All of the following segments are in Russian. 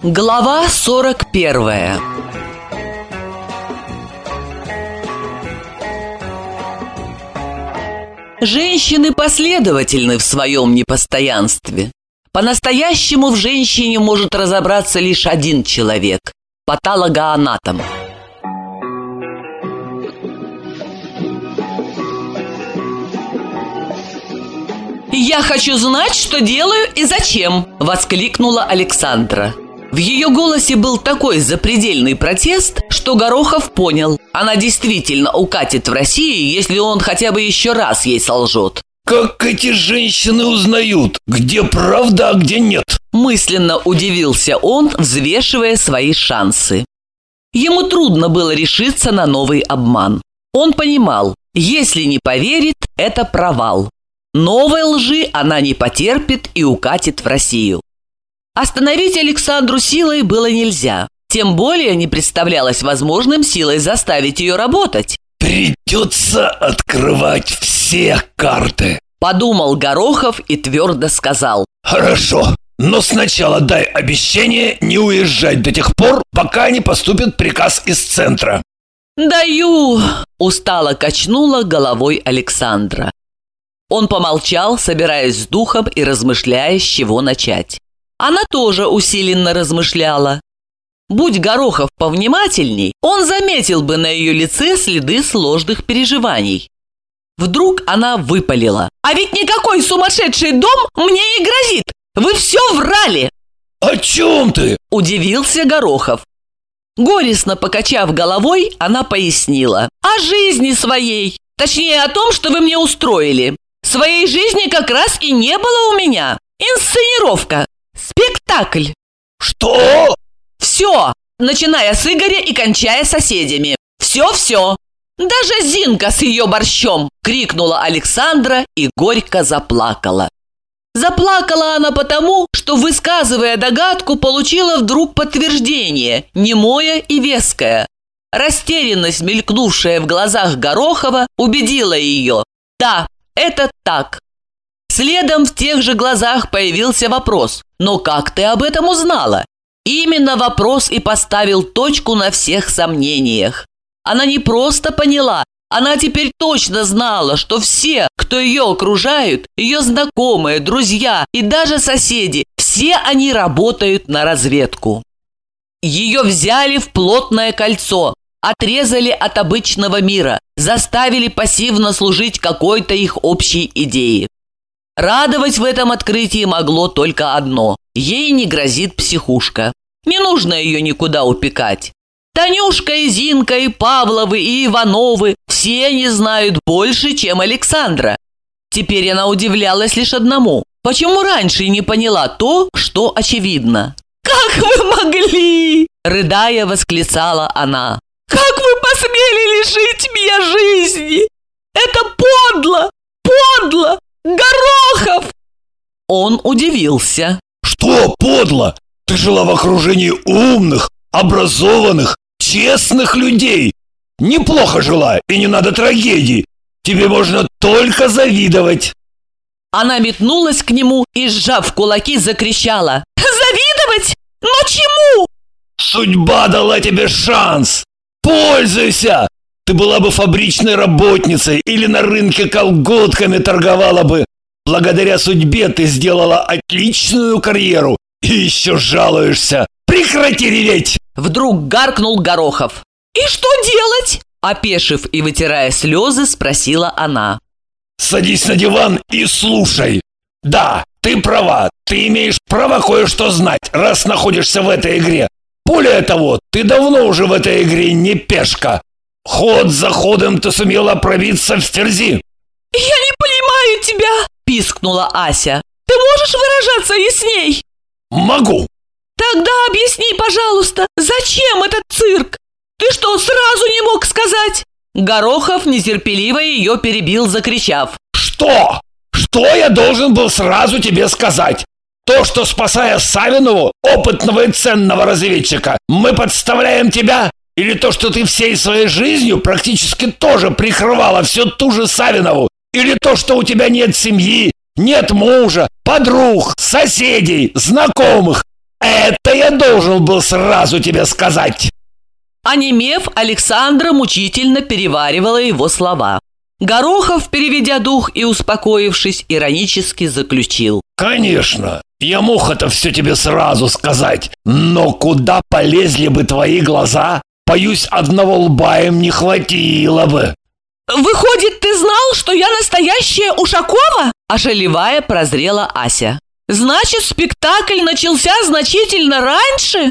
Глава 41 Женщины последовательны в своем непостоянстве. По-настоящему в женщине может разобраться лишь один человек – патологоанатом. «Я хочу знать, что делаю и зачем!» – воскликнула Александра. В ее голосе был такой запредельный протест, что Горохов понял, она действительно укатит в Россию, если он хотя бы еще раз ей солжет. Как эти женщины узнают, где правда, а где нет? Мысленно удивился он, взвешивая свои шансы. Ему трудно было решиться на новый обман. Он понимал, если не поверит, это провал. Новой лжи она не потерпит и укатит в Россию. Остановить Александру силой было нельзя. Тем более не представлялось возможным силой заставить ее работать. «Придется открывать все карты», – подумал Горохов и твердо сказал. «Хорошо, но сначала дай обещание не уезжать до тех пор, пока не поступит приказ из центра». «Даю!» – устало качнула головой Александра. Он помолчал, собираясь с духом и размышляя, с чего начать. Она тоже усиленно размышляла. Будь Горохов повнимательней, он заметил бы на ее лице следы сложных переживаний. Вдруг она выпалила. «А ведь никакой сумасшедший дом мне не грозит! Вы все врали!» «О чем ты?» – удивился Горохов. Горестно покачав головой, она пояснила. «О жизни своей! Точнее, о том, что вы мне устроили. Своей жизни как раз и не было у меня. Инсценировка. Спектакль! Что? Все, начиная с Игоря и кончая соседями. Все-все. Даже Зинка с ее борщом!» – крикнула Александра и горько заплакала. Заплакала она потому, что, высказывая догадку, получила вдруг подтверждение, немое и веское. Растерянность, мелькнувшая в глазах Горохова, убедила ее. Да, это так. Следом в тех же глазах появился вопрос. «Но как ты об этом узнала?» Именно вопрос и поставил точку на всех сомнениях. Она не просто поняла, она теперь точно знала, что все, кто ее окружают, ее знакомые, друзья и даже соседи, все они работают на разведку. Ее взяли в плотное кольцо, отрезали от обычного мира, заставили пассивно служить какой-то их общей идее. Радовать в этом открытии могло только одно – ей не грозит психушка. Не нужно ее никуда упекать. Танюшка и Зинка, и Павловы, и Ивановы – все они знают больше, чем Александра. Теперь она удивлялась лишь одному. Почему раньше не поняла то, что очевидно? «Как вы могли?» – рыдая восклицала она. «Как вы посмели лишить меня жизни? Это подло! Подло! Горохов!» Он удивился. «Что подло? Ты жила в окружении умных, образованных, честных людей. Неплохо жила, и не надо трагедий. Тебе можно только завидовать». Она метнулась к нему и, сжав кулаки, закричала. «Завидовать? Но чему?» «Судьба дала тебе шанс! Пользуйся! Ты была бы фабричной работницей или на рынке колготками торговала бы. Благодаря судьбе ты сделала отличную карьеру и еще жалуешься. Прекрати реветь!» Вдруг гаркнул Горохов. «И что делать?» Опешив и вытирая слезы, спросила она. «Садись на диван и слушай. Да, ты права, ты имеешь право кое-что знать, раз находишься в этой игре. Более того, ты давно уже в этой игре не пешка. Ход за ходом ты сумела пробиться в стерзи. «Я не понимаю тебя!» – пискнула Ася. «Ты можешь выражаться ясней?» «Могу!» «Тогда объясни, пожалуйста, зачем этот цирк? Ты что, сразу не мог сказать?» Горохов нетерпеливо ее перебил, закричав. «Что? Что я должен был сразу тебе сказать? То, что, спасая Савинову, опытного и ценного разведчика, мы подставляем тебя? Или то, что ты всей своей жизнью практически тоже прикрывала всю ту же Савинову? Или то, что у тебя нет семьи, нет мужа, подруг, соседей, знакомых? Это я должен был сразу тебе сказать. Онемев, Александра мучительно переваривала его слова. Горохов, переведя дух и успокоившись, иронически заключил. Конечно, я мог это все тебе сразу сказать, но куда полезли бы твои глаза? Боюсь, одного лба им не хватило бы. «Выходит, ты знал, что я настоящая Ушакова?» Ошалевая прозрела Ася. «Значит, спектакль начался значительно раньше?»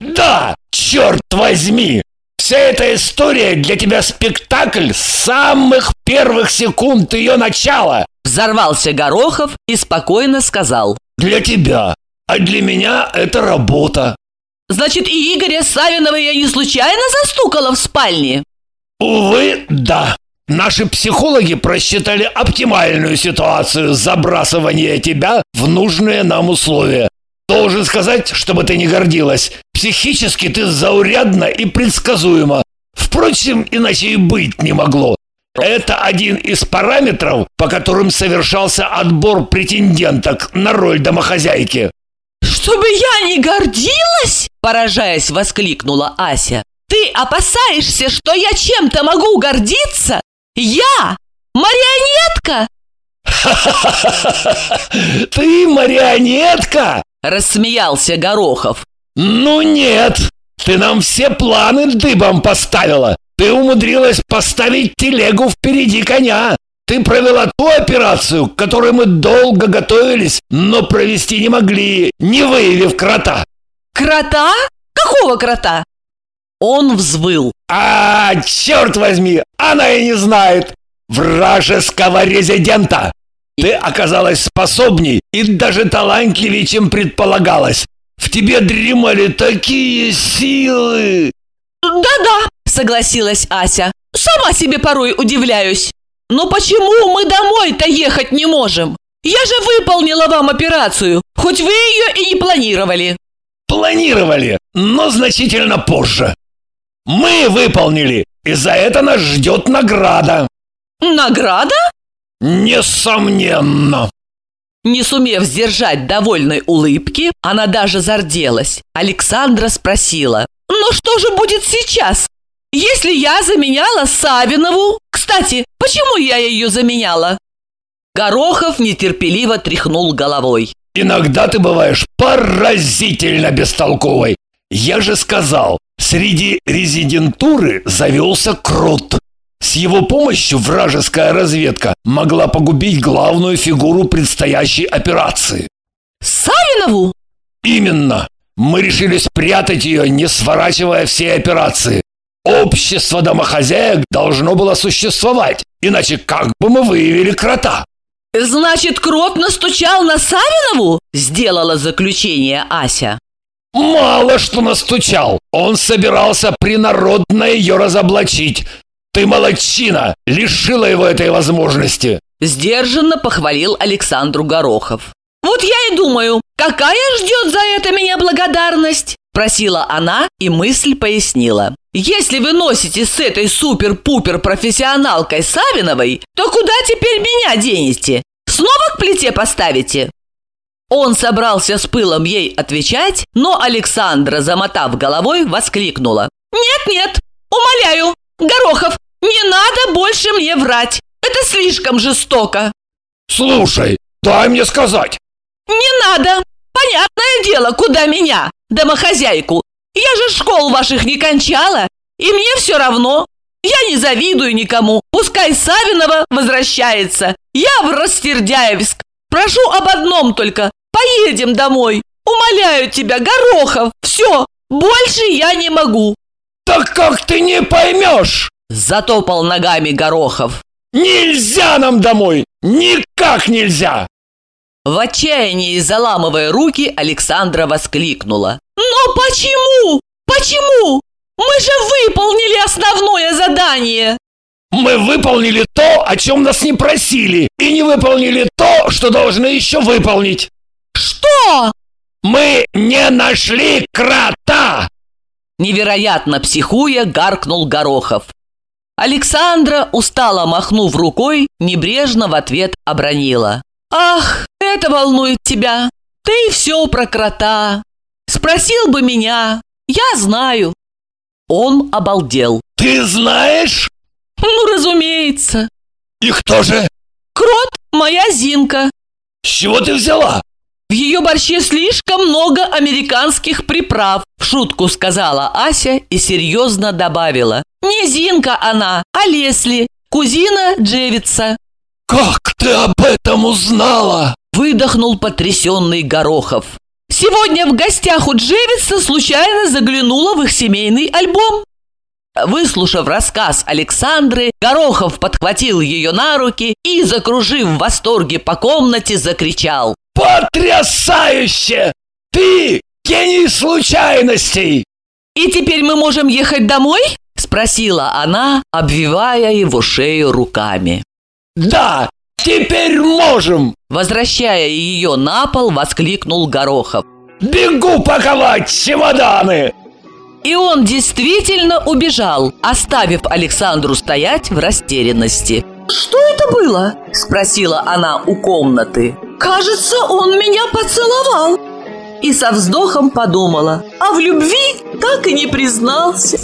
«Да, черт возьми! Вся эта история для тебя спектакль с самых первых секунд ее начала!» Взорвался Горохов и спокойно сказал. «Для тебя, а для меня это работа». «Значит, и Игоря Савинова я не случайно застукала в спальне?» «Увы, да. Наши психологи просчитали оптимальную ситуацию забрасывания тебя в нужные нам условия. Должен сказать, чтобы ты не гордилась. Психически ты заурядна и предсказуема. Впрочем, иначе и быть не могло. Это один из параметров, по которым совершался отбор претенденток на роль домохозяйки. «Чтобы я не гордилась?» – поражаясь, воскликнула Ася. «Ты опасаешься, что я чем-то могу гордиться? Я? Марионетка?» «Ты марионетка?» Рассмеялся Горохов. Ну нет, ты нам все планы дыбом поставила. Ты умудрилась поставить телегу впереди коня. Ты провела ту операцию, к которой мы долго готовились, но провести не могли, не выявив крота. Крота? Какого крота? Он взвыл. А, черт возьми, она и не знает. Вражеского резидента. Ты оказалась способней и даже талантливее, чем предполагалось. В тебе дремали такие силы!» «Да-да», — согласилась Ася. «Сама себе порой удивляюсь. Но почему мы домой-то ехать не можем? Я же выполнила вам операцию, хоть вы ее и не планировали». «Планировали, но значительно позже. Мы выполнили, и за это нас ждет награда». «Награда?» «Несомненно!» Не сумев сдержать довольной улыбки, она даже зарделась. Александра спросила, «Но что же будет сейчас? Если я заменяла Савинову? Кстати, почему я ее заменяла?» Горохов нетерпеливо тряхнул головой. «Иногда ты бываешь поразительно бестолковой. Я же сказал, среди резидентуры завелся крут. С его помощью вражеская разведка могла погубить главную фигуру предстоящей операции. Савинову? Именно. Мы решили спрятать ее, не сворачивая всей операции. Общество домохозяек должно было существовать, иначе как бы мы выявили крота? Значит, крот настучал на Савинову? Сделала заключение Ася. Мало что настучал. Он собирался принародно ее разоблачить, ты молодчина! Лишила его этой возможности!» Сдержанно похвалил Александру Горохов. «Вот я и думаю, какая ждет за это меня благодарность?» Просила она, и мысль пояснила. «Если вы носите с этой супер-пупер профессионалкой Савиновой, то куда теперь меня денете? Снова к плите поставите?» Он собрался с пылом ей отвечать, но Александра, замотав головой, воскликнула. «Нет-нет, умоляю, Горохов, не надо больше мне врать. Это слишком жестоко. Слушай, дай мне сказать. Не надо. Понятное дело, куда меня, домохозяйку. Я же школ ваших не кончала, и мне все равно. Я не завидую никому. Пускай Савинова возвращается. Я в Растердяевск. Прошу об одном только. Поедем домой. Умоляю тебя, Горохов. Все, больше я не могу. Так как ты не поймешь? Затопал ногами Горохов. Нельзя нам домой! Никак нельзя! В отчаянии, заламывая руки, Александра воскликнула. «Но почему? Почему? Мы же выполнили основное задание!» «Мы выполнили то, о чем нас не просили, и не выполнили то, что должны еще выполнить!» «Что?» «Мы не нашли крота!» Невероятно психуя, гаркнул Горохов. Александра, устало махнув рукой, небрежно в ответ обронила. «Ах, это волнует тебя! Ты все про крота! Спросил бы меня. Я знаю. Он обалдел. Ты знаешь? Ну, разумеется. И кто же? Крот, моя Зинка. С чего ты взяла? В ее борще слишком много американских приправ, в шутку сказала Ася и серьезно добавила. Не Зинка она, а Лесли, кузина Джевица. Как ты об этом узнала? Выдохнул потрясенный Горохов. Сегодня в гостях у Джевица случайно заглянула в их семейный альбом. Выслушав рассказ Александры, Горохов подхватил ее на руки и, закружив в восторге по комнате, закричал. Потрясающе! Ты гений случайностей! «И теперь мы можем ехать домой?» – спросила она, обвивая его шею руками. Да, теперь можем! Возвращая ее на пол, воскликнул Горохов. Бегу паковать чемоданы! И он действительно убежал, оставив Александру стоять в растерянности. «Что это было?» – спросила она у комнаты. «Кажется, он меня поцеловал». И со вздохом подумала, а в любви так и не признался.